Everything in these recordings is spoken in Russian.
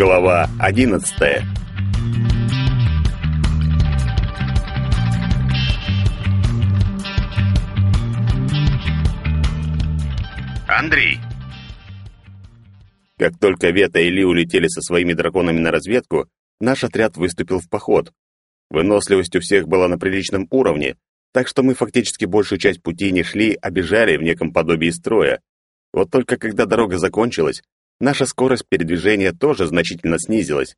Глава одиннадцатая Андрей! Как только Вета и Ли улетели со своими драконами на разведку, наш отряд выступил в поход. Выносливость у всех была на приличном уровне, так что мы фактически большую часть пути не шли, а бежали в неком подобии строя. Вот только когда дорога закончилась, наша скорость передвижения тоже значительно снизилась.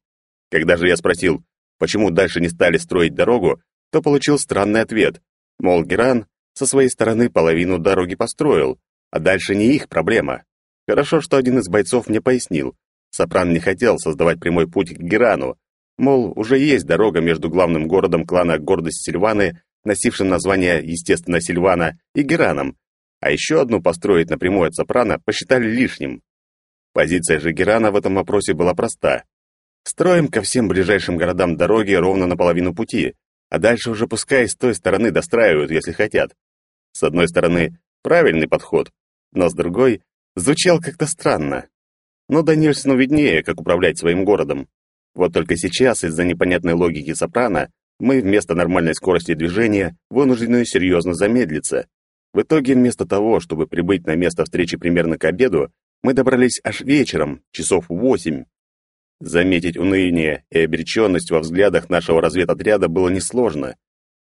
Когда же я спросил, почему дальше не стали строить дорогу, то получил странный ответ. Мол, Геран со своей стороны половину дороги построил, а дальше не их проблема. Хорошо, что один из бойцов мне пояснил. Сопран не хотел создавать прямой путь к Герану. Мол, уже есть дорога между главным городом клана Гордость Сильваны, носившим название, естественно, Сильвана, и Гераном, а еще одну построить напрямую от Сопрано посчитали лишним. Позиция же Герана в этом вопросе была проста. Строим ко всем ближайшим городам дороги ровно наполовину пути, а дальше уже пускай с той стороны достраивают, если хотят. С одной стороны, правильный подход, но с другой, звучал как-то странно. Но Данильсону виднее, как управлять своим городом. Вот только сейчас, из-за непонятной логики Сопрано, мы вместо нормальной скорости движения вынуждены серьезно замедлиться. В итоге, вместо того, чтобы прибыть на место встречи примерно к обеду, мы добрались аж вечером, часов восемь. Заметить уныние и обреченность во взглядах нашего разведотряда было несложно.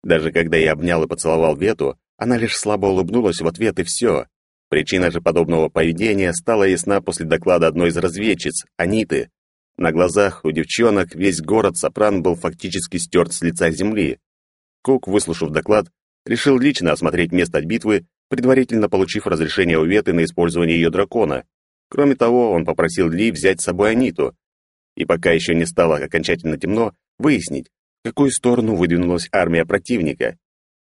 Даже когда я обнял и поцеловал Вету, она лишь слабо улыбнулась в ответ и все. Причина же подобного поведения стала ясна после доклада одной из разведчиц, Аниты. На глазах у девчонок весь город Сопран был фактически стерт с лица земли. Кук, выслушав доклад, решил лично осмотреть место битвы, предварительно получив разрешение у Веты на использование ее дракона. Кроме того, он попросил Ли взять с собой Аниту. И пока еще не стало окончательно темно, выяснить, в какую сторону выдвинулась армия противника.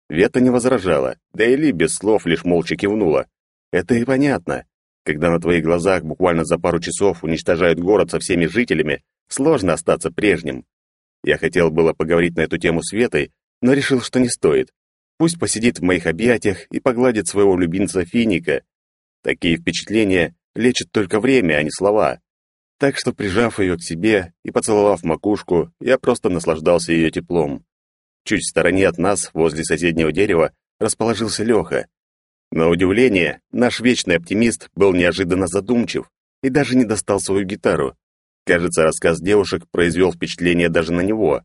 Вета не возражала, да и Ли без слов лишь молча кивнула. Это и понятно. Когда на твоих глазах буквально за пару часов уничтожают город со всеми жителями, сложно остаться прежним. Я хотел было поговорить на эту тему с Ветой, но решил, что не стоит. Пусть посидит в моих объятиях и погладит своего любимца Финика. Такие впечатления лечат только время, а не слова. Так что, прижав ее к себе и поцеловав макушку, я просто наслаждался ее теплом. Чуть в стороне от нас, возле соседнего дерева, расположился Леха. На удивление, наш вечный оптимист был неожиданно задумчив и даже не достал свою гитару. Кажется, рассказ девушек произвел впечатление даже на него.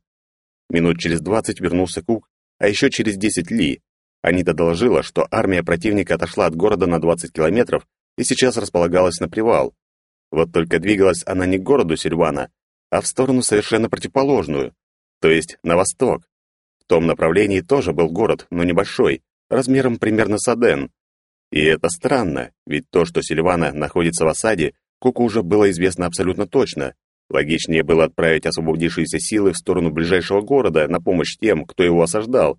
Минут через двадцать вернулся Кук а еще через 10 ли. Анита доложила, что армия противника отошла от города на 20 километров и сейчас располагалась на привал. Вот только двигалась она не к городу Сильвана, а в сторону совершенно противоположную, то есть на восток. В том направлении тоже был город, но небольшой, размером примерно с Аден. И это странно, ведь то, что Сильвана находится в осаде, Куку уже было известно абсолютно точно. Логичнее было отправить освободившиеся силы в сторону ближайшего города на помощь тем, кто его осаждал.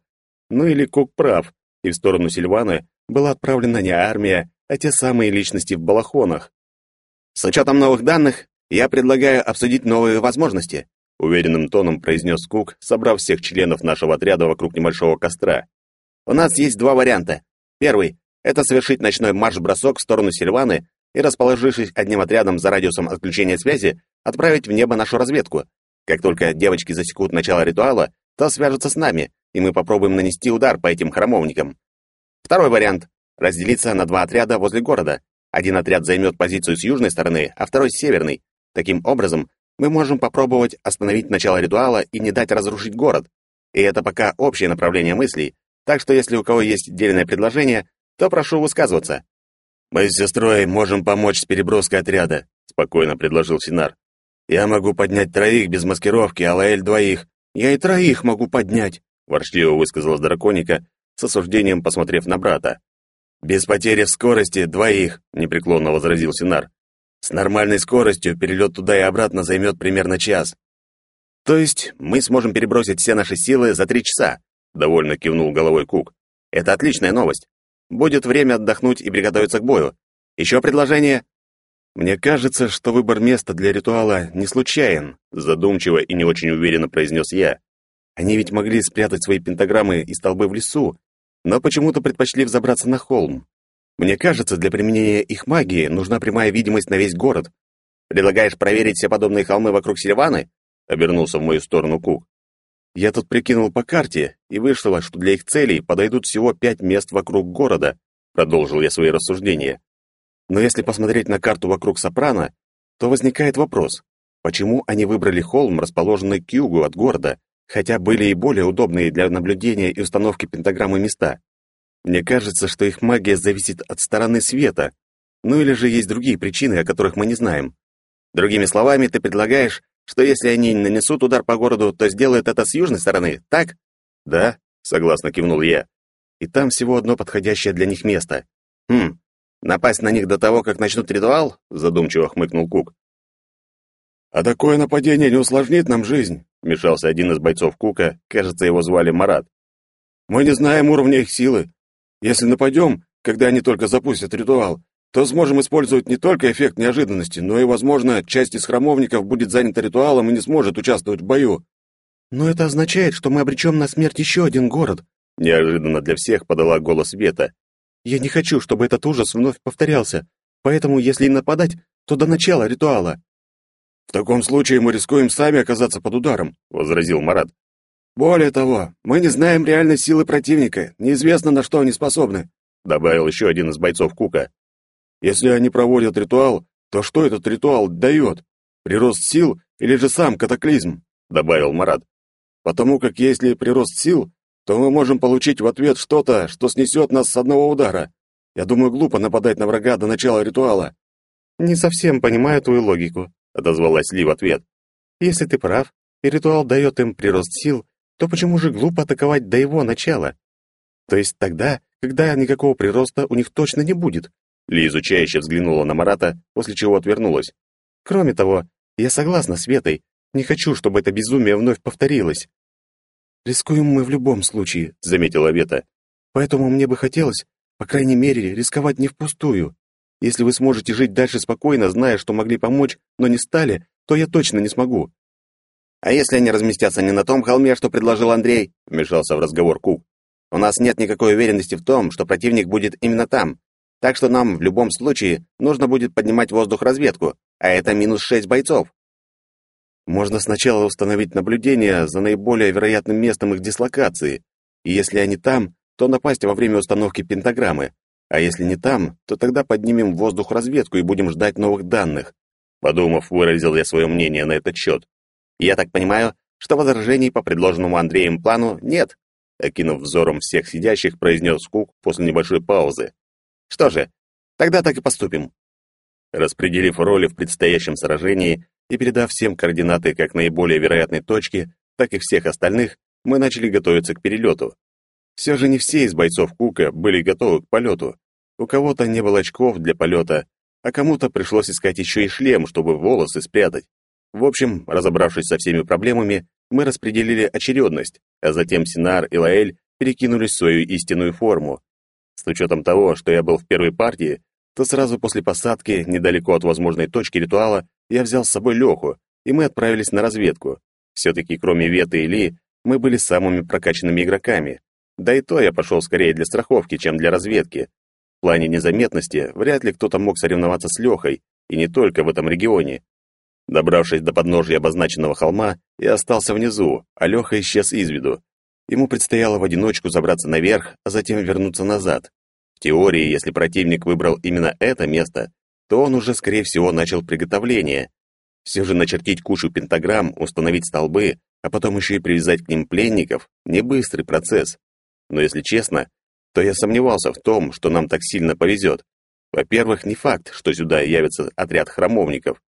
Ну или Кук прав, и в сторону Сильваны была отправлена не армия, а те самые личности в балахонах. «С учетом новых данных, я предлагаю обсудить новые возможности», уверенным тоном произнес Кук, собрав всех членов нашего отряда вокруг небольшого костра. «У нас есть два варианта. Первый — это совершить ночной марш-бросок в сторону Сильваны и, расположившись одним отрядом за радиусом отключения связи, отправить в небо нашу разведку. Как только девочки засекут начало ритуала, то свяжутся с нами, и мы попробуем нанести удар по этим храмовникам. Второй вариант — разделиться на два отряда возле города. Один отряд займет позицию с южной стороны, а второй — с северной. Таким образом, мы можем попробовать остановить начало ритуала и не дать разрушить город. И это пока общее направление мыслей, так что если у кого есть отдельное предложение, то прошу высказываться. «Мы с сестрой можем помочь с переброской отряда», — спокойно предложил Синар. «Я могу поднять троих без маскировки, а Лаэль двоих. Я и троих могу поднять», — ворчливо высказалась драконика, с осуждением посмотрев на брата. «Без потери в скорости двоих», — непреклонно возразил Синар. «С нормальной скоростью перелет туда и обратно займет примерно час». «То есть мы сможем перебросить все наши силы за три часа?» — довольно кивнул головой Кук. «Это отличная новость. Будет время отдохнуть и приготовиться к бою. Еще предложение?» «Мне кажется, что выбор места для ритуала не случайен», задумчиво и не очень уверенно произнес я. «Они ведь могли спрятать свои пентаграммы и столбы в лесу, но почему-то предпочли взобраться на холм. Мне кажется, для применения их магии нужна прямая видимость на весь город. Предлагаешь проверить все подобные холмы вокруг Сильваны?» — обернулся в мою сторону Кук. «Я тут прикинул по карте, и вышло, что для их целей подойдут всего пять мест вокруг города», — продолжил я свои рассуждения. «Но если посмотреть на карту вокруг Сопрано, то возникает вопрос, почему они выбрали холм, расположенный к югу от города, хотя были и более удобные для наблюдения и установки пентаграммы места? Мне кажется, что их магия зависит от стороны света, ну или же есть другие причины, о которых мы не знаем. Другими словами, ты предлагаешь, что если они нанесут удар по городу, то сделают это с южной стороны, так? Да, согласно кивнул я. И там всего одно подходящее для них место. Хм, напасть на них до того, как начнут ритуал? Задумчиво хмыкнул Кук. А такое нападение не усложнит нам жизнь, вмешался один из бойцов Кука, кажется, его звали Марат. Мы не знаем уровня их силы. Если нападем, когда они только запустят ритуал, то сможем использовать не только эффект неожиданности, но и, возможно, часть из храмовников будет занята ритуалом и не сможет участвовать в бою. Но это означает, что мы обречем на смерть еще один город. Неожиданно для всех подала голос Вета. Я не хочу, чтобы этот ужас вновь повторялся, поэтому, если и нападать, то до начала ритуала. В таком случае мы рискуем сами оказаться под ударом, возразил Марат. Более того, мы не знаем реальной силы противника, неизвестно, на что они способны, добавил еще один из бойцов Кука. Если они проводят ритуал, то что этот ритуал дает? Прирост сил или же сам катаклизм?» — добавил Марат. «Потому как если прирост сил, то мы можем получить в ответ что-то, что снесет нас с одного удара. Я думаю, глупо нападать на врага до начала ритуала». «Не совсем понимаю твою логику», — отозвалась Ли в ответ. «Если ты прав, и ритуал дает им прирост сил, то почему же глупо атаковать до его начала? То есть тогда, когда никакого прироста у них точно не будет, ли изучающе взглянула на Марата, после чего отвернулась. «Кроме того, я согласна с Ветой. Не хочу, чтобы это безумие вновь повторилось». «Рискуем мы в любом случае», — заметила Вета. «Поэтому мне бы хотелось, по крайней мере, рисковать не впустую. Если вы сможете жить дальше спокойно, зная, что могли помочь, но не стали, то я точно не смогу». «А если они разместятся не на том холме, что предложил Андрей?» — вмешался в разговор Кук. «У нас нет никакой уверенности в том, что противник будет именно там. Так что нам в любом случае нужно будет поднимать воздух-разведку, а это минус шесть бойцов. Можно сначала установить наблюдение за наиболее вероятным местом их дислокации, и если они там, то напасть во время установки пентаграммы, а если не там, то тогда поднимем воздух-разведку и будем ждать новых данных. Подумав, выразил я свое мнение на этот счет. Я так понимаю, что возражений по предложенному Андреем плану нет, окинув взором всех сидящих, произнес Кук после небольшой паузы. Что же, тогда так и поступим. Распределив роли в предстоящем сражении и передав всем координаты как наиболее вероятной точки, так и всех остальных, мы начали готовиться к перелету. Все же не все из бойцов Кука были готовы к полету. У кого-то не было очков для полета, а кому-то пришлось искать еще и шлем, чтобы волосы спрятать. В общем, разобравшись со всеми проблемами, мы распределили очередность, а затем Синар и Лаэль перекинулись в свою истинную форму, с учетом того, что я был в первой партии, то сразу после посадки, недалеко от возможной точки ритуала, я взял с собой Леху, и мы отправились на разведку. Все-таки, кроме Веты и Ли, мы были самыми прокачанными игроками. Да и то я пошел скорее для страховки, чем для разведки. В плане незаметности вряд ли кто-то мог соревноваться с Лехой, и не только в этом регионе. Добравшись до подножия обозначенного холма, я остался внизу, а Леха исчез из виду. Ему предстояло в одиночку забраться наверх, а затем вернуться назад. В теории, если противник выбрал именно это место, то он уже, скорее всего, начал приготовление. Все же начертить кучу пентаграмм, установить столбы, а потом еще и привязать к ним пленников — не быстрый процесс. Но если честно, то я сомневался в том, что нам так сильно повезет. Во-первых, не факт, что сюда явится отряд храмовников.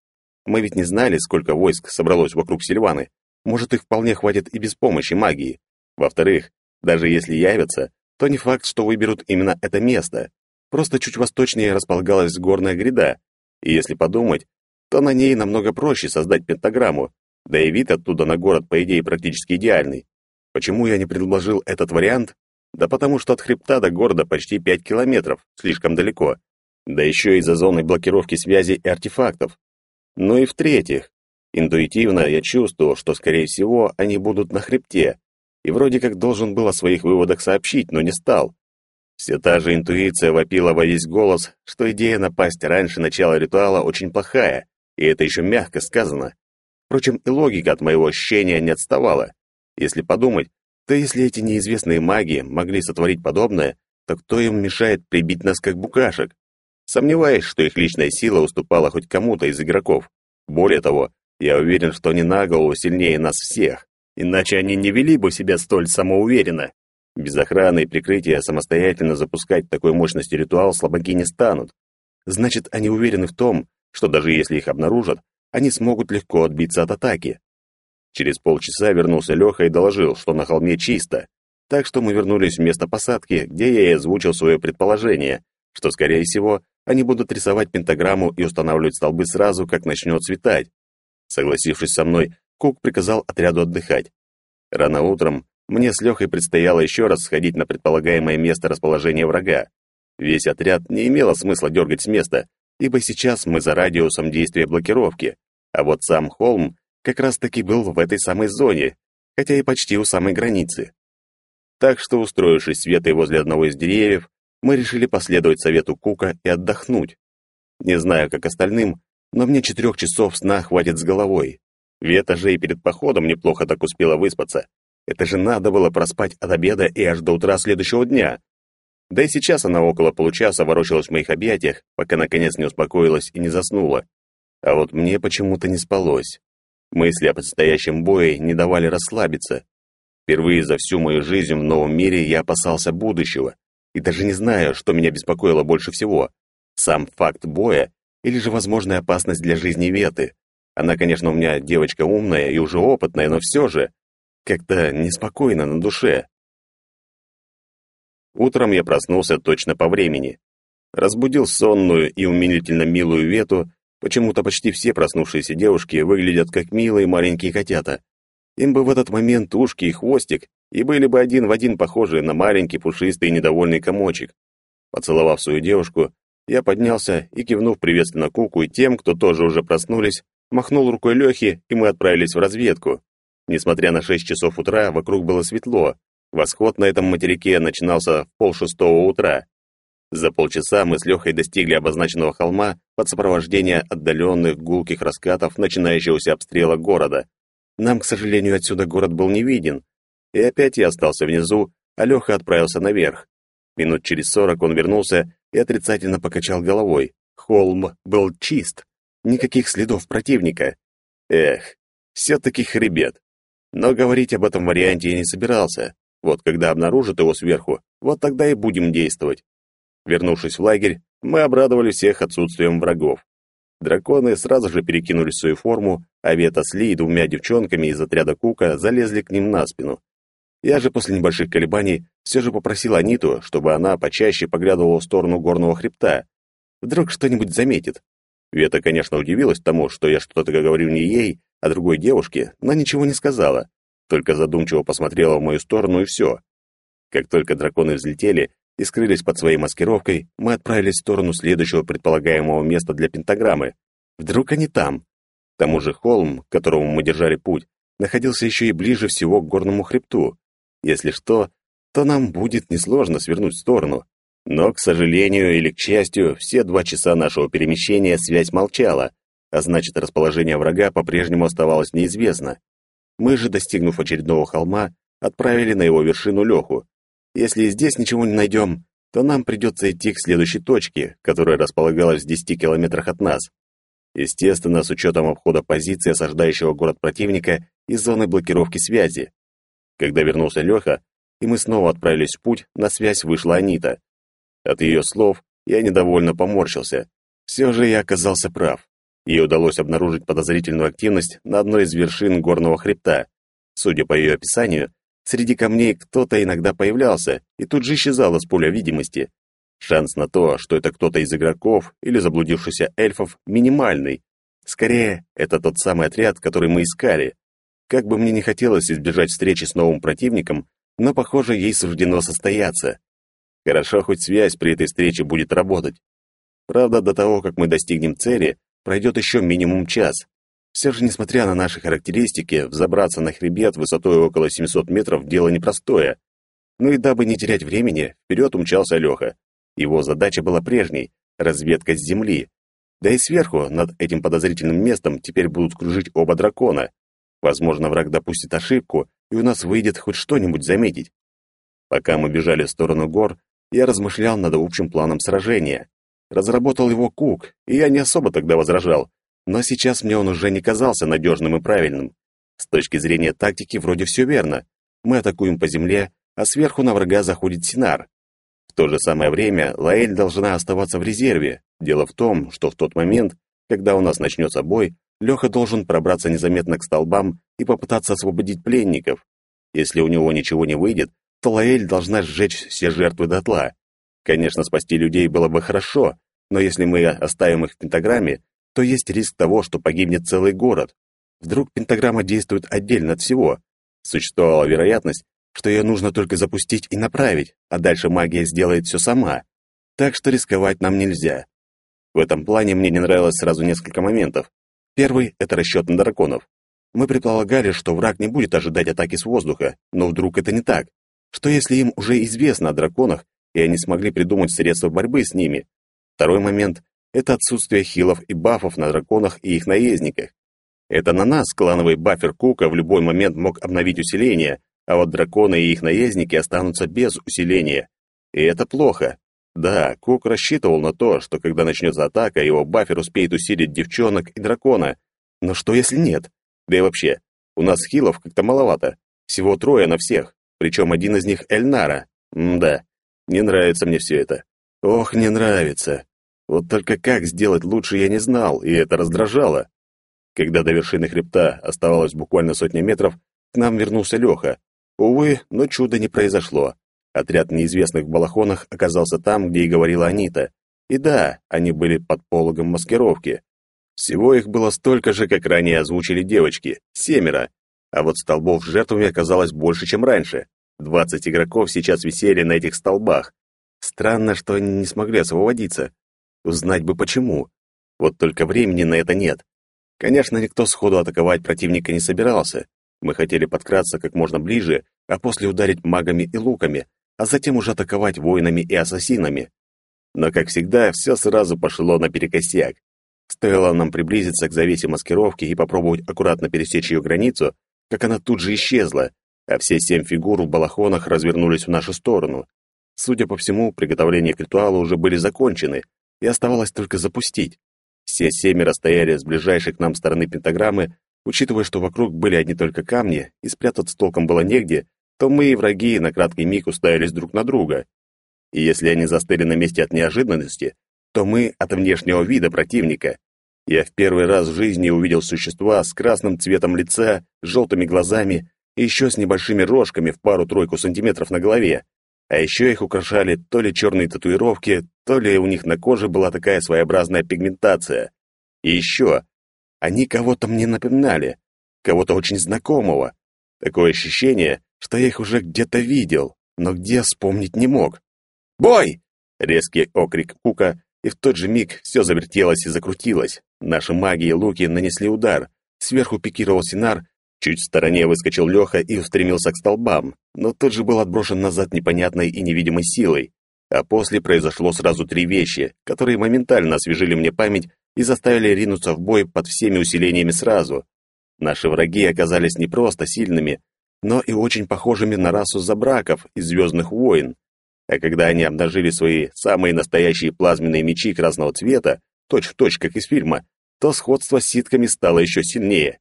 Мы ведь не знали, сколько войск собралось вокруг Сильваны. Может, их вполне хватит и без помощи магии. Во-вторых, даже если явятся, то не факт, что выберут именно это место. Просто чуть восточнее располагалась горная гряда, и если подумать, то на ней намного проще создать пентаграмму, да и вид оттуда на город, по идее, практически идеальный. Почему я не предложил этот вариант? Да потому что от хребта до города почти 5 километров, слишком далеко. Да еще и за зоной блокировки связи и артефактов. Ну и в-третьих, интуитивно я чувствовал, что, скорее всего, они будут на хребте, и вроде как должен был о своих выводах сообщить, но не стал. Все та же интуиция вопила во весь голос, что идея напасть раньше начала ритуала очень плохая, и это еще мягко сказано. Впрочем, и логика от моего ощущения не отставала. Если подумать, то если эти неизвестные маги могли сотворить подобное, то кто им мешает прибить нас как букашек? Сомневаюсь, что их личная сила уступала хоть кому-то из игроков. Более того, я уверен, что они на голову сильнее нас всех, иначе они не вели бы себя столь самоуверенно. Без охраны и прикрытия самостоятельно запускать такой мощности ритуал слабаки не станут. Значит, они уверены в том, что даже если их обнаружат, они смогут легко отбиться от атаки. Через полчаса вернулся Леха и доложил, что на холме чисто. Так что мы вернулись в место посадки, где я и озвучил свое предположение, что, скорее всего, они будут рисовать пентаграмму и устанавливать столбы сразу, как начнет светать. Согласившись со мной, Кук приказал отряду отдыхать. Рано утром мне с Лехой предстояло еще раз сходить на предполагаемое место расположения врага. Весь отряд не имело смысла дергать с места, ибо сейчас мы за радиусом действия блокировки, а вот сам холм как раз-таки был в этой самой зоне, хотя и почти у самой границы. Так что, устроившись светой возле одного из деревьев, мы решили последовать совету Кука и отдохнуть. Не знаю, как остальным, но мне четырех часов сна хватит с головой. Вета же и перед походом неплохо так успела выспаться. Это же надо было проспать от обеда и аж до утра следующего дня. Да и сейчас она около получаса ворочалась в моих объятиях, пока наконец не успокоилась и не заснула. А вот мне почему-то не спалось. Мысли о предстоящем бое не давали расслабиться. Впервые за всю мою жизнь в новом мире я опасался будущего и даже не знаю, что меня беспокоило больше всего. Сам факт боя или же возможная опасность для жизни Веты. Она, конечно, у меня девочка умная и уже опытная, но все же как-то неспокойно на душе. Утром я проснулся точно по времени. Разбудил сонную и умилительно милую Вету, почему-то почти все проснувшиеся девушки выглядят как милые маленькие котята. Им бы в этот момент ушки и хвостик, и были бы один в один похожи на маленький пушистый недовольный комочек. Поцеловав свою девушку, я поднялся и, кивнув приветственно Куку и тем, кто тоже уже проснулись, махнул рукой Лехе, и мы отправились в разведку. Несмотря на шесть часов утра, вокруг было светло. Восход на этом материке начинался в полшестого утра. За полчаса мы с Лехой достигли обозначенного холма под сопровождение отдаленных гулких раскатов начинающегося обстрела города. Нам, к сожалению, отсюда город был не виден. И опять я остался внизу, а Леха отправился наверх. Минут через сорок он вернулся и отрицательно покачал головой. Холм был чист. Никаких следов противника. Эх, все-таки хребет. Но говорить об этом варианте я не собирался. Вот когда обнаружат его сверху, вот тогда и будем действовать. Вернувшись в лагерь, мы обрадовали всех отсутствием врагов. Драконы сразу же перекинули свою форму, а Вета с Ли и двумя девчонками из отряда Кука залезли к ним на спину. Я же после небольших колебаний все же попросил Аниту, чтобы она почаще поглядывала в сторону горного хребта. Вдруг что-нибудь заметит. Вета, конечно, удивилась тому, что я что-то говорю не ей, а другой девушке, но ничего не сказала, только задумчиво посмотрела в мою сторону и все. Как только драконы взлетели и скрылись под своей маскировкой, мы отправились в сторону следующего предполагаемого места для пентаграммы. Вдруг они там? К тому же холм, к которому мы держали путь, находился еще и ближе всего к горному хребту. Если что, то нам будет несложно свернуть в сторону. Но, к сожалению или к счастью, все два часа нашего перемещения связь молчала, а значит, расположение врага по-прежнему оставалось неизвестно. Мы же, достигнув очередного холма, отправили на его вершину Леху. Если здесь ничего не найдем, то нам придется идти к следующей точке, которая располагалась в 10 километрах от нас. Естественно, с учетом обхода позиции осаждающего город противника и зоны блокировки связи. Когда вернулся Леха, и мы снова отправились в путь, на связь вышла Анита. От ее слов я недовольно поморщился. Все же я оказался прав. Ей удалось обнаружить подозрительную активность на одной из вершин горного хребта. Судя по ее описанию, среди камней кто-то иногда появлялся и тут же исчезал из поля видимости. Шанс на то, что это кто-то из игроков или заблудившихся эльфов, минимальный. Скорее, это тот самый отряд, который мы искали. Как бы мне не хотелось избежать встречи с новым противником, но, похоже, ей суждено состояться. Хорошо, хоть связь при этой встрече будет работать. Правда, до того, как мы достигнем цели, пройдет еще минимум час. Все же, несмотря на наши характеристики, взобраться на хребет высотой около 700 метров – дело непростое. Ну и дабы не терять времени, вперед умчался Леха. Его задача была прежней – разведка с земли. Да и сверху, над этим подозрительным местом, теперь будут кружить оба дракона. Возможно, враг допустит ошибку, и у нас выйдет хоть что-нибудь заметить. Пока мы бежали в сторону гор, я размышлял над общим планом сражения. Разработал его Кук, и я не особо тогда возражал, но сейчас мне он уже не казался надежным и правильным. С точки зрения тактики вроде все верно. Мы атакуем по земле, а сверху на врага заходит Синар. В то же самое время Лаэль должна оставаться в резерве. Дело в том, что в тот момент, когда у нас начнется бой, Леха должен пробраться незаметно к столбам и попытаться освободить пленников. Если у него ничего не выйдет, то Лаэль должна сжечь все жертвы дотла. Конечно, спасти людей было бы хорошо, но если мы оставим их в пентаграмме, то есть риск того, что погибнет целый город. Вдруг пентаграмма действует отдельно от всего. Существовала вероятность, что ее нужно только запустить и направить, а дальше магия сделает все сама. Так что рисковать нам нельзя. В этом плане мне не нравилось сразу несколько моментов. Первый — это расчет на драконов. Мы предполагали, что враг не будет ожидать атаки с воздуха, но вдруг это не так. Что если им уже известно о драконах, и они смогли придумать средства борьбы с ними? Второй момент — это отсутствие хилов и бафов на драконах и их наездниках. Это на нас клановый бафер Кука в любой момент мог обновить усиление, а вот драконы и их наездники останутся без усиления. И это плохо. Да, Кук рассчитывал на то, что когда начнется атака, его бафер успеет усилить девчонок и дракона. Но что если нет? Да и вообще, у нас хилов как-то маловато. Всего трое на всех, причем один из них Эльнара. М да, не нравится мне все это. Ох, не нравится. Вот только как сделать лучше я не знал, и это раздражало. Когда до вершины хребта оставалось буквально сотня метров, к нам вернулся Леха. Увы, но чуда не произошло. Отряд неизвестных в балахонах оказался там, где и говорила Анита. И да, они были под пологом маскировки. Всего их было столько же, как ранее озвучили девочки — семеро. А вот столбов с жертвами оказалось больше, чем раньше. Двадцать игроков сейчас висели на этих столбах. Странно, что они не смогли освободиться. Узнать бы почему. Вот только времени на это нет. Конечно, никто сходу атаковать противника не собирался. Мы хотели подкраться как можно ближе, а после ударить магами и луками, а затем уже атаковать воинами и ассасинами. Но, как всегда, все сразу пошло наперекосяк. Стоило нам приблизиться к завесе маскировки и попробовать аккуратно пересечь ее границу, как она тут же исчезла, а все семь фигур в балахонах развернулись в нашу сторону. Судя по всему, приготовления к ритуалу уже были закончены, и оставалось только запустить. Все семеро стояли с ближайшей к нам стороны пентаграммы, учитывая, что вокруг были одни только камни, и спрятаться толком было негде, то мы и враги на краткий миг уставились друг на друга. И если они застыли на месте от неожиданности, то мы от внешнего вида противника. Я в первый раз в жизни увидел существа с красным цветом лица, желтыми глазами и еще с небольшими рожками в пару-тройку сантиметров на голове. А еще их украшали то ли черные татуировки, то ли у них на коже была такая своеобразная пигментация. И еще, они кого-то мне напоминали, кого-то очень знакомого. Такое ощущение, что я их уже где-то видел, но где вспомнить не мог. «Бой!» — резкий окрик Кука, и в тот же миг все завертелось и закрутилось. Наши маги и луки нанесли удар. Сверху пикировал Синар, Чуть в стороне выскочил Леха и устремился к столбам, но тут же был отброшен назад непонятной и невидимой силой. А после произошло сразу три вещи, которые моментально освежили мне память и заставили ринуться в бой под всеми усилениями сразу. Наши враги оказались не просто сильными, но и очень похожими на расу забраков из «Звездных войн». А когда они обнажили свои самые настоящие плазменные мечи красного цвета, точь-в-точь, точь, как из фильма, то сходство с ситками стало еще сильнее.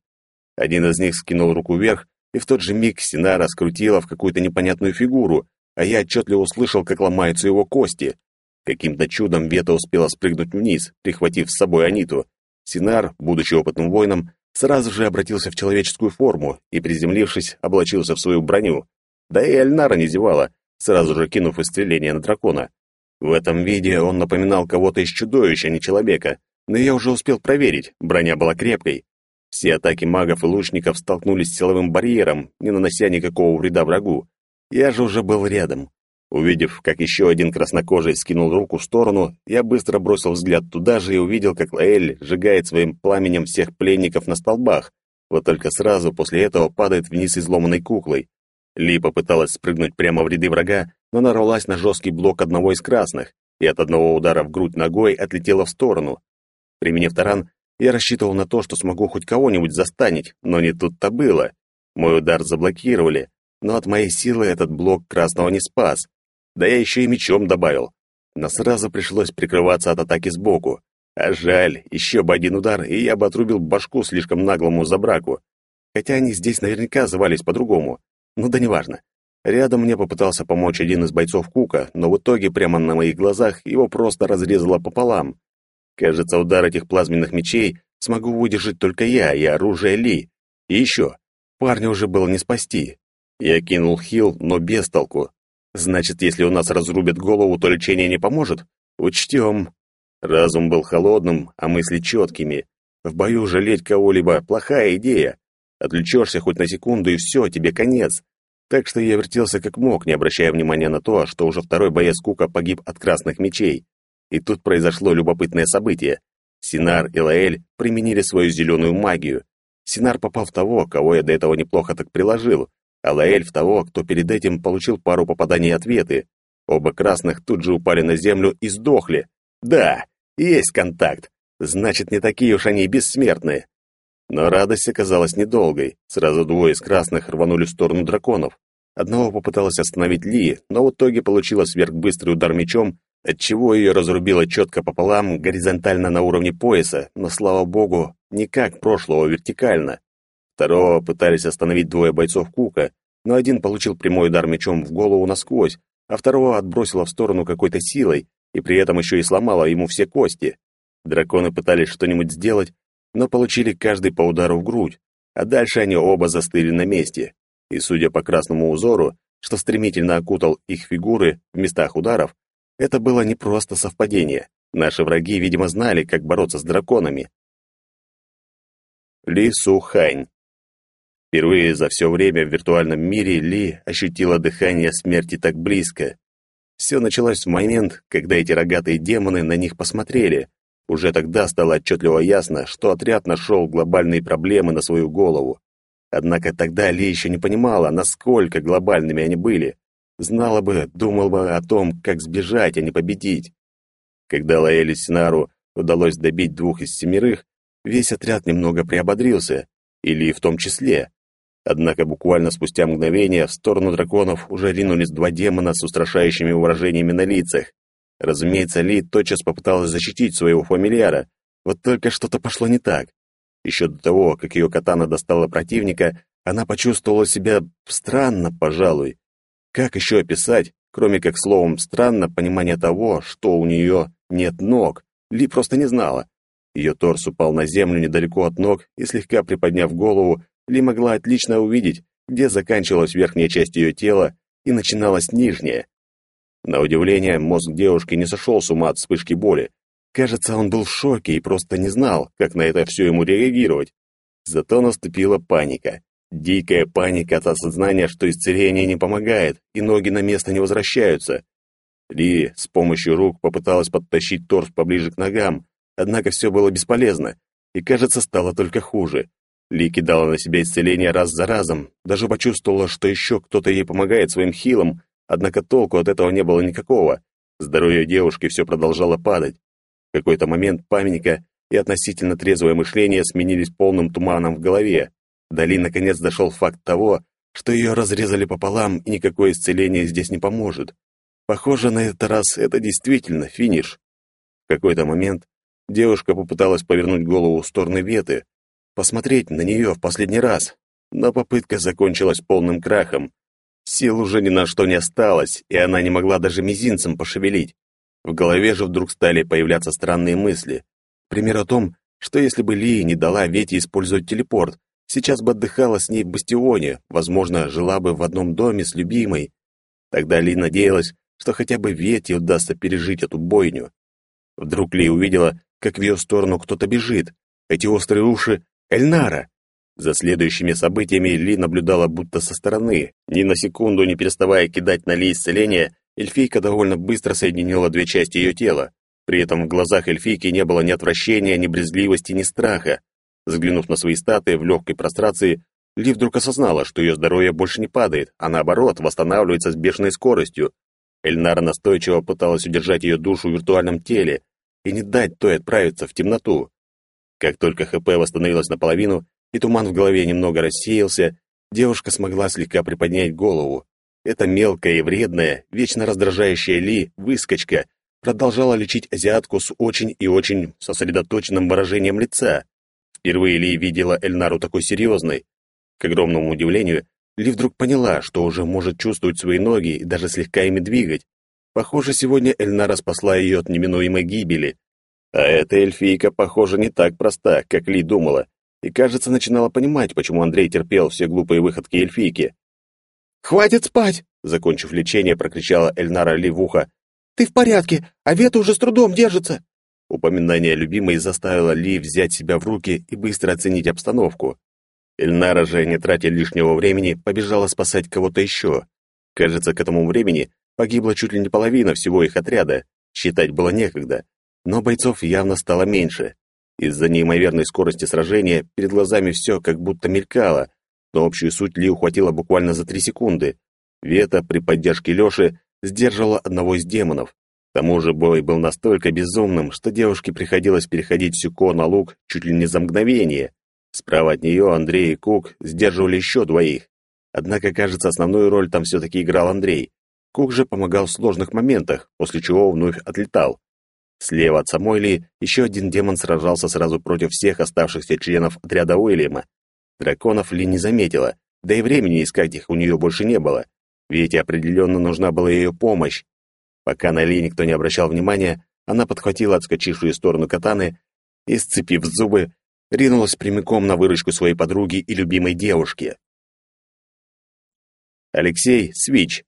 Один из них скинул руку вверх, и в тот же миг стена раскрутила в какую-то непонятную фигуру, а я отчетливо услышал, как ломаются его кости. Каким-то чудом Вета успела спрыгнуть вниз, прихватив с собой Аниту. Синар, будучи опытным воином, сразу же обратился в человеческую форму и, приземлившись, облачился в свою броню. Да и Альнара не зевала, сразу же кинув исцеление на дракона. В этом виде он напоминал кого-то из чудовища, а не человека, но я уже успел проверить, броня была крепкой, все атаки магов и лучников столкнулись с силовым барьером, не нанося никакого вреда врагу. Я же уже был рядом. Увидев, как еще один краснокожий скинул руку в сторону, я быстро бросил взгляд туда же и увидел, как Лаэль сжигает своим пламенем всех пленников на столбах. Вот только сразу после этого падает вниз изломанной куклой. Ли попыталась спрыгнуть прямо в ряды врага, но нарвалась на жесткий блок одного из красных, и от одного удара в грудь ногой отлетела в сторону. Применив таран, я рассчитывал на то, что смогу хоть кого-нибудь застанить, но не тут-то было. Мой удар заблокировали, но от моей силы этот блок красного не спас. Да я еще и мечом добавил. Но сразу пришлось прикрываться от атаки сбоку. А жаль, еще бы один удар, и я бы отрубил башку слишком наглому забраку. Хотя они здесь наверняка звались по-другому. Ну да неважно. Рядом мне попытался помочь один из бойцов Кука, но в итоге прямо на моих глазах его просто разрезало пополам. Кажется, удар этих плазменных мечей смогу выдержать только я и оружие Ли. И еще, парня уже было не спасти. Я кинул хил, но без толку. Значит, если у нас разрубят голову, то лечение не поможет? Учтем. Разум был холодным, а мысли четкими. В бою жалеть кого-либо — плохая идея. Отвлечешься хоть на секунду, и все, тебе конец. Так что я вертелся как мог, не обращая внимания на то, что уже второй боец Кука погиб от красных мечей. И тут произошло любопытное событие. Синар и Лаэль применили свою зеленую магию. Синар попал в того, кого я до этого неплохо так приложил, а Лаэль в того, кто перед этим получил пару попаданий ответы. Оба красных тут же упали на землю и сдохли. Да, есть контакт. Значит, не такие уж они бессмертные. Но радость оказалась недолгой. Сразу двое из красных рванули в сторону драконов. Одного попыталась остановить Ли, но в итоге получила сверхбыстрый удар мечом, отчего ее разрубило четко пополам, горизонтально на уровне пояса, но, слава богу, не как прошлого, вертикально. Второго пытались остановить двое бойцов Кука, но один получил прямой удар мечом в голову насквозь, а второго отбросило в сторону какой-то силой, и при этом еще и сломало ему все кости. Драконы пытались что-нибудь сделать, но получили каждый по удару в грудь, а дальше они оба застыли на месте. И судя по красному узору, что стремительно окутал их фигуры в местах ударов, это было не просто совпадение. Наши враги, видимо, знали, как бороться с драконами. Ли Сухань. Впервые за все время в виртуальном мире Ли ощутила дыхание смерти так близко. Все началось в момент, когда эти рогатые демоны на них посмотрели, уже тогда стало отчетливо ясно, что отряд нашел глобальные проблемы на свою голову. Однако тогда Ли еще не понимала, насколько глобальными они были. Знала бы, думала бы о том, как сбежать, а не победить. Когда Лаэле Синару удалось добить двух из семерых, весь отряд немного приободрился, и Ли в том числе. Однако буквально спустя мгновение в сторону драконов уже ринулись два демона с устрашающими выражениями на лицах. Разумеется, Ли тотчас попыталась защитить своего фамильяра, вот только что-то пошло не так. Еще до того, как ее катана достала противника, она почувствовала себя странно, пожалуй. Как еще описать, кроме как словом «странно» понимание того, что у нее нет ног, Ли просто не знала. Ее торс упал на землю недалеко от ног, и слегка приподняв голову, Ли могла отлично увидеть, где заканчивалась верхняя часть ее тела и начиналась нижняя. На удивление, мозг девушки не сошел с ума от вспышки боли. Кажется, он был в шоке и просто не знал, как на это все ему реагировать. Зато наступила паника. Дикая паника от осознания, что исцеление не помогает, и ноги на место не возвращаются. Ли с помощью рук попыталась подтащить торс поближе к ногам, однако все было бесполезно, и, кажется, стало только хуже. Ли кидала на себя исцеление раз за разом, даже почувствовала, что еще кто-то ей помогает своим хилом, Однако толку от этого не было никакого. Здоровье девушки все продолжало падать. В какой-то момент памятника и относительно трезвое мышление сменились полным туманом в голове. Дали наконец дошел факт того, что ее разрезали пополам, и никакое исцеление здесь не поможет. Похоже, на этот раз это действительно финиш. В какой-то момент девушка попыталась повернуть голову в сторону Веты, посмотреть на нее в последний раз, но попытка закончилась полным крахом. Сил уже ни на что не осталось, и она не могла даже мизинцем пошевелить. В голове же вдруг стали появляться странные мысли. Пример о том, что если бы Ли не дала Вете использовать телепорт, сейчас бы отдыхала с ней в бастионе, возможно, жила бы в одном доме с любимой. Тогда Ли надеялась, что хотя бы Вете удастся пережить эту бойню. Вдруг Ли увидела, как в ее сторону кто-то бежит. Эти острые уши — Эльнара. За следующими событиями Ли наблюдала будто со стороны. Ни на секунду не переставая кидать на Ли исцеление, эльфийка довольно быстро соединила две части ее тела. При этом в глазах эльфийки не было ни отвращения, ни брезгливости, ни страха. Взглянув на свои статы в легкой прострации, Ли вдруг осознала, что ее здоровье больше не падает, а наоборот, восстанавливается с бешеной скоростью. Эльнара настойчиво пыталась удержать ее душу в виртуальном теле, и не дать той отправиться в темноту. Как только ХП восстановилось наполовину, и туман в голове немного рассеялся, девушка смогла слегка приподнять голову. Эта мелкая и вредная, вечно раздражающая Ли, выскочка, продолжала лечить азиатку с очень и очень сосредоточенным выражением лица. Впервые Ли видела Эльнару такой серьезной. К огромному удивлению, ли вдруг поняла, что уже может чувствовать свои ноги и даже слегка ими двигать. Похоже, сегодня Эльнара спасла ее от неминуемой гибели. А эта эльфийка, похоже, не так проста, как Ли думала, и, кажется, начинала понимать, почему Андрей терпел все глупые выходки эльфийки. «Хватит спать!» — закончив лечение, прокричала Эльнара Ли в ухо. «Ты в порядке, а Вета уже с трудом держится!» Упоминание любимой заставило Ли взять себя в руки и быстро оценить обстановку. Эльнара же, не тратя лишнего времени, побежала спасать кого-то еще. Кажется, к этому времени погибла чуть ли не половина всего их отряда. Считать было некогда. Но бойцов явно стало меньше. Из-за неимоверной скорости сражения перед глазами все как будто мелькало, но общую суть Ли ухватила буквально за три секунды. Вета при поддержке Лёши сдерживала одного из демонов. Тому же бой был настолько безумным, что девушке приходилось переходить сюко на лук чуть ли не за мгновение. Справа от нее Андрей и Кук сдерживали еще двоих. Однако, кажется, основную роль там все-таки играл Андрей. Кук же помогал в сложных моментах, после чего вновь отлетал. Слева от самой Ли еще один демон сражался сразу против всех оставшихся членов отряда Уильяма. Драконов Ли не заметила, да и времени искать их у нее больше не было, ведь определенно нужна была ее помощь. Пока на Ли никто не обращал внимания, она подхватила отскочившую в сторону катаны и, сцепив зубы, ринулась прямиком на выручку своей подруги и любимой девушки. Алексей Свич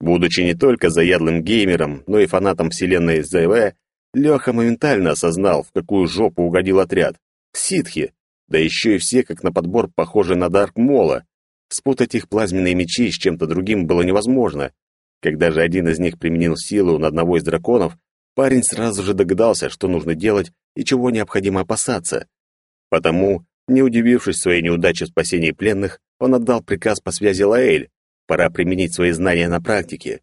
Будучи не только заядлым геймером, но и фанатом вселенной ЗВ, Леха моментально осознал, в какую жопу угодил отряд. Ситхи, да еще и все как на подбор похожи на Дарк Мола. Спутать их плазменные мечи с чем-то другим было невозможно. Когда же один из них применил силу на одного из драконов, парень сразу же догадался, что нужно делать и чего необходимо опасаться. Потому, не удивившись своей неудаче в спасении пленных, он отдал приказ по связи Лаэль. Пора применить свои знания на практике.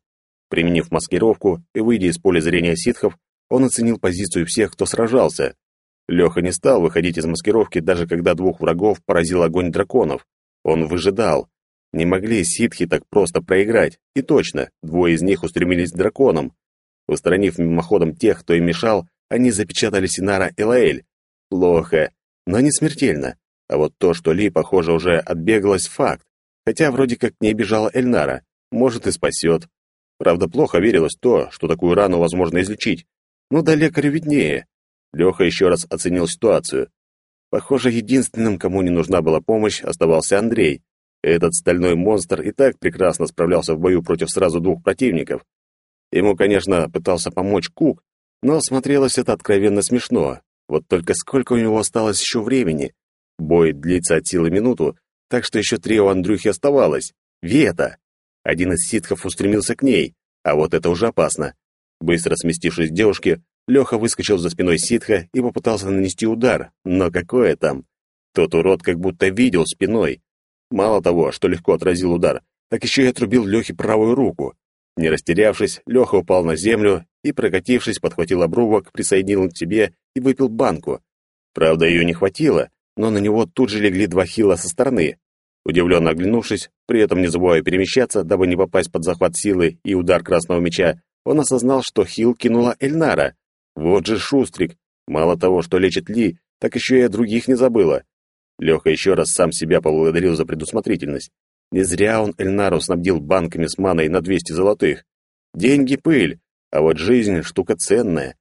Применив маскировку и выйдя из поля зрения ситхов, он оценил позицию всех, кто сражался. Леха не стал выходить из маскировки, даже когда двух врагов поразил огонь драконов. Он выжидал. Не могли ситхи так просто проиграть. И точно, двое из них устремились к драконам. Устранив мимоходом тех, кто им мешал, они запечатали Синара и Лаэль. Плохо, но не смертельно. А вот то, что Ли, похоже, уже отбеглась, факт. Хотя вроде как не бежала Эльнара. Может, и спасет. Правда, плохо верилось то, что такую рану возможно излечить. Но да лекарю виднее. Леха еще раз оценил ситуацию. Похоже, единственным, кому не нужна была помощь, оставался Андрей. Этот стальной монстр и так прекрасно справлялся в бою против сразу двух противников. Ему, конечно, пытался помочь Кук, но смотрелось это откровенно смешно. Вот только сколько у него осталось еще времени? Бой длится от силы минуту, так что еще три у Андрюхи оставалось. Вета! Один из ситхов устремился к ней, а вот это уже опасно. Быстро сместившись к девушке, Леха выскочил за спиной ситха и попытался нанести удар, но какое там? Тот урод как будто видел спиной. Мало того, что легко отразил удар, так еще и отрубил Лехе правую руку. Не растерявшись, Леха упал на землю и, прокатившись, подхватил обрубок, присоединил к себе и выпил банку. Правда, ее не хватило, но на него тут же легли два хила со стороны. Удивленно оглянувшись, при этом не забывая перемещаться, дабы не попасть под захват силы и удар красного меча, он осознал, что хил кинула Эльнара. Вот же шустрик! Мало того, что лечит Ли, так еще и других не забыла. Леха еще раз сам себя поблагодарил за предусмотрительность. Не зря он Эльнару снабдил банками с маной на 200 золотых. Деньги — пыль, а вот жизнь — штука ценная.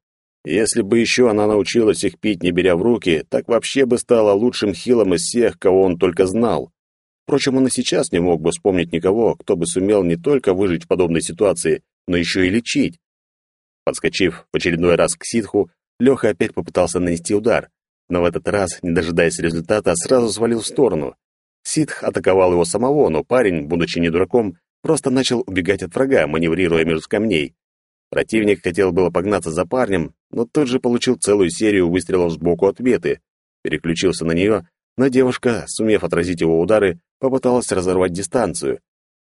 Если бы еще она научилась их пить, не беря в руки, так вообще бы стала лучшим хилом из всех, кого он только знал. Впрочем, он и сейчас не мог бы вспомнить никого, кто бы сумел не только выжить в подобной ситуации, но еще и лечить. Подскочив в очередной раз к ситху, Леха опять попытался нанести удар, но в этот раз, не дожидаясь результата, сразу свалил в сторону. Ситх атаковал его самого, но парень, будучи не дураком, просто начал убегать от врага, маневрируя между камней. Противник хотел было погнаться за парнем, но тут же получил целую серию выстрелов сбоку от Веты. Переключился на нее, но девушка, сумев отразить его удары, попыталась разорвать дистанцию.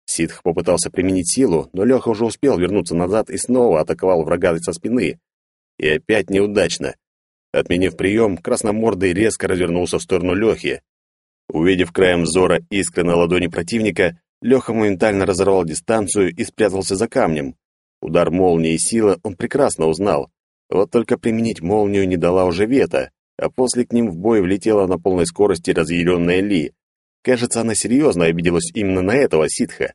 Ситх попытался применить силу, но Леха уже успел вернуться назад и снова атаковал врага со спины. И опять неудачно. Отменив прием, красномордый резко развернулся в сторону Лехи. Увидев краем взора искры на ладони противника, Леха моментально разорвал дистанцию и спрятался за камнем. Удар молнии и сила он прекрасно узнал. Вот только применить молнию не дала уже Вета, а после к ним в бой влетела на полной скорости разъяренная Ли. Кажется, она серьезно обиделась именно на этого ситха.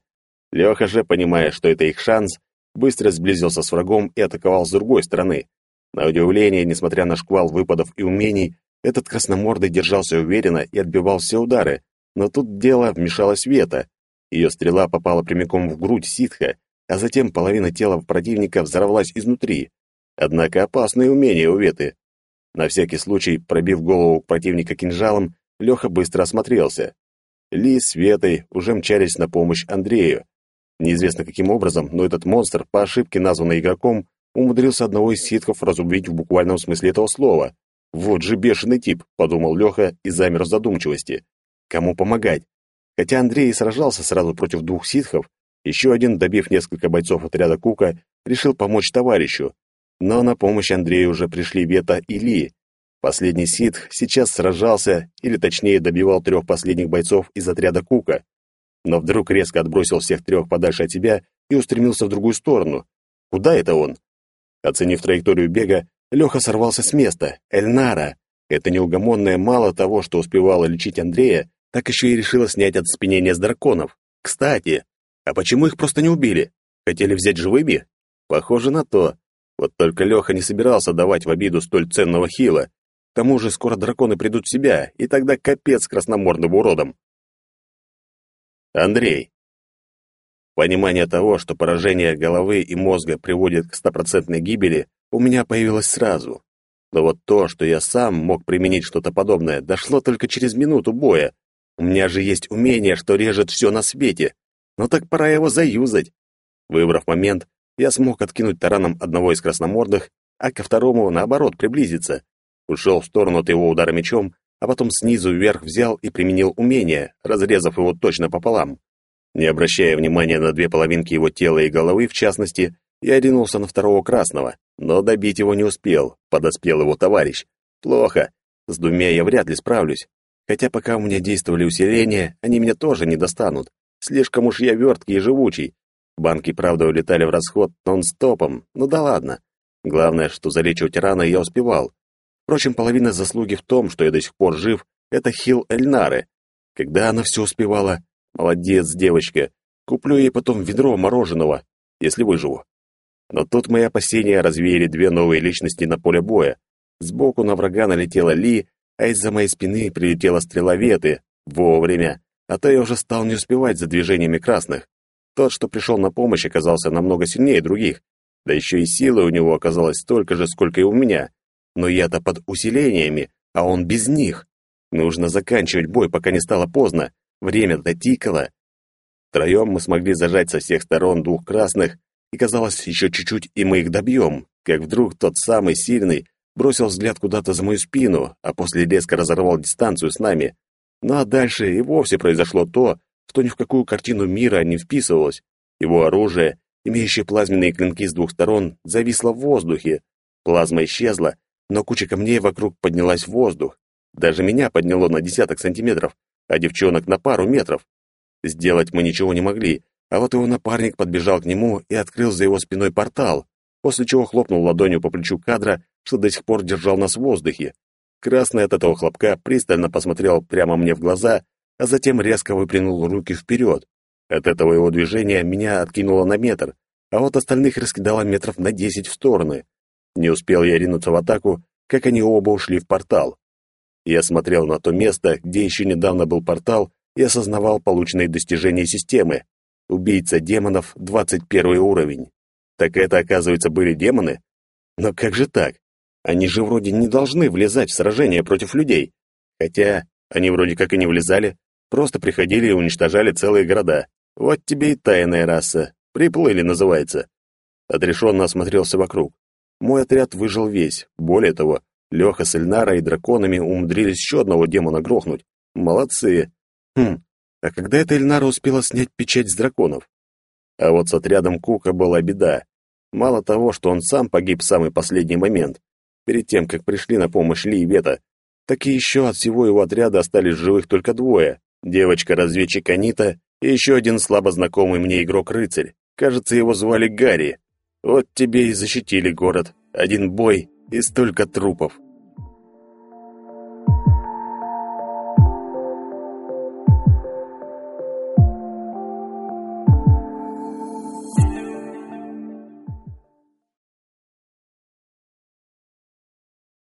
Леха же, понимая, что это их шанс, быстро сблизился с врагом и атаковал с другой стороны. На удивление, несмотря на шквал выпадов и умений, этот красномордый держался уверенно и отбивал все удары, но тут дело вмешалась Вета. Ее стрела попала прямиком в грудь ситха, а затем половина тела противника взорвалась изнутри. Однако опасные умения у Веты. На всякий случай, пробив голову противника кинжалом, Леха быстро осмотрелся. Ли с Ветой уже мчались на помощь Андрею. Неизвестно каким образом, но этот монстр, по ошибке названный игроком, умудрился одного из ситхов разубить в буквальном смысле этого слова. «Вот же бешеный тип», — подумал Леха и замер в задумчивости. «Кому помогать?» Хотя Андрей и сражался сразу против двух ситхов, еще один, добив несколько бойцов отряда Кука, решил помочь товарищу. Но на помощь Андрею уже пришли Вета и Ли. Последний ситх сейчас сражался, или точнее добивал трех последних бойцов из отряда Кука. Но вдруг резко отбросил всех трех подальше от себя и устремился в другую сторону. Куда это он? Оценив траекторию бега, Леха сорвался с места. Эльнара! Это неугомонная мало того, что успевала лечить Андрея, так еще и решила снять от спинения с драконов. Кстати, а почему их просто не убили? Хотели взять живыми? Похоже на то. Вот только Леха не собирался давать в обиду столь ценного хила. К тому же скоро драконы придут в себя, и тогда капец красномордым уродом. Андрей. Понимание того, что поражение головы и мозга приводит к стопроцентной гибели, у меня появилось сразу. Но вот то, что я сам мог применить что-то подобное, дошло только через минуту боя. У меня же есть умение, что режет все на свете. Но так пора его заюзать. Выбрав момент, я смог откинуть тараном одного из красномордых, а ко второму, наоборот, приблизиться. Ушел в сторону от его удара мечом, а потом снизу вверх взял и применил умение, разрезав его точно пополам. Не обращая внимания на две половинки его тела и головы, в частности, я ринулся на второго красного, но добить его не успел, подоспел его товарищ. Плохо. С двумя я вряд ли справлюсь. Хотя пока у меня действовали усиления, они меня тоже не достанут. Слишком уж я верткий и живучий. Банки, правда, улетали в расход нон-стопом. Ну да ладно. Главное, что залечивать раны я успевал. Впрочем, половина заслуги в том, что я до сих пор жив, это хил Эльнары. Когда она все успевала, молодец, девочка. Куплю ей потом ведро мороженого, если выживу. Но тут мои опасения развеяли две новые личности на поле боя. Сбоку на врага налетела Ли, а из-за моей спины прилетела стрела Веты. Вовремя. А то я уже стал не успевать за движениями красных. Тот, что пришел на помощь, оказался намного сильнее других. Да еще и силы у него оказалось столько же, сколько и у меня. Но я-то под усилениями, а он без них. Нужно заканчивать бой, пока не стало поздно. Время-то тикало. Втроем мы смогли зажать со всех сторон двух красных, и казалось, еще чуть-чуть, и мы их добьем, как вдруг тот самый сильный бросил взгляд куда-то за мою спину, а после резко разорвал дистанцию с нами. Ну а дальше и вовсе произошло то, что ни в какую картину мира не вписывалось. Его оружие, имеющее плазменные клинки с двух сторон, зависло в воздухе. Плазма исчезла, но куча камней вокруг поднялась в воздух. Даже меня подняло на десяток сантиметров, а девчонок на пару метров. Сделать мы ничего не могли, а вот его напарник подбежал к нему и открыл за его спиной портал, после чего хлопнул ладонью по плечу кадра, что до сих пор держал нас в воздухе. Красный от этого хлопка пристально посмотрел прямо мне в глаза, а затем резко выпрямил руки вперед. От этого его движения меня откинуло на метр, а вот остальных раскидало метров на десять в стороны. Не успел я ринуться в атаку, как они оба ушли в портал. Я смотрел на то место, где еще недавно был портал, и осознавал полученные достижения системы. Убийца демонов, 21 уровень. Так это, оказывается, были демоны? Но как же так? Они же вроде не должны влезать в сражения против людей. Хотя они вроде как и не влезали, просто приходили и уничтожали целые города. Вот тебе и тайная раса. Приплыли, называется. Отрешенно осмотрелся вокруг. Мой отряд выжил весь. Более того, Леха с Эльнарой и драконами умудрились еще одного демона грохнуть. Молодцы. Хм, а когда эта Эльнара успела снять печать с драконов? А вот с отрядом Кука была беда. Мало того, что он сам погиб в самый последний момент, перед тем, как пришли на помощь Ли и Вета, так и еще от всего его отряда остались живых только двое. Девочка-разведчик Анита и еще один слабо знакомый мне игрок-рыцарь. Кажется, его звали Гарри. Вот тебе и защитили город. Один бой и столько трупов.